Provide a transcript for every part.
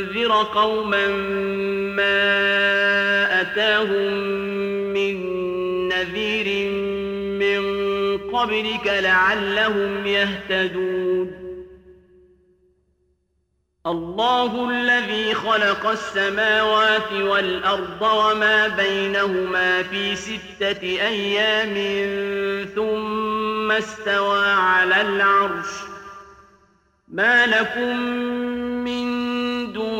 لتنذر قوما ما أتاهم من نذير من قبلك لعلهم يهتدون. الله الذي خلق السماوات والأرض وما بينهما في ستة أيام ثم استوى على العرش. ما لكم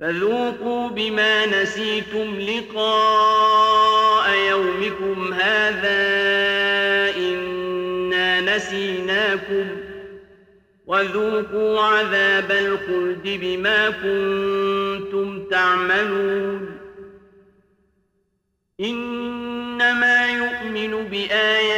فذوقوا بما نسيتم لقاء يومكم هذا إنا نسيناكم وذوقوا عذاب الخلد بما كنتم تعملون إنما يؤمن بآياتنا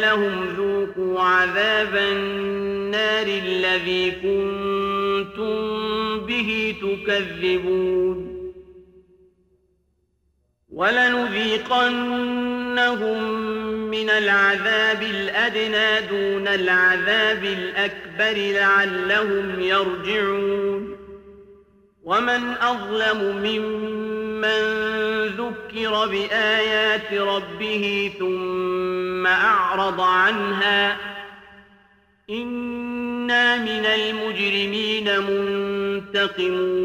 لهم ذوقوا عذاب النار الذي كنتم به تكذبون. ولنذيقنهم من العذاب الأدنى دون العذاب الأكبر لعلهم يرجعون. ومن أظلم ممن ذكر بآيات ربه ثم أعرض عنها إنا من المجرمين منتقمون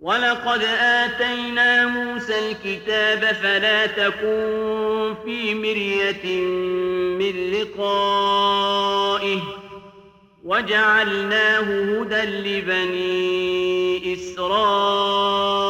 ولقد آتينا موسى الكتاب فلا تكن في مرية من لقائه وجعلناه هدى لبني إسرائيل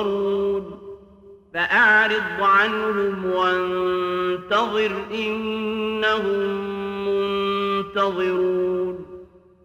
ينظرون فأعرض عنهم وانتظر إنهم منتظرون.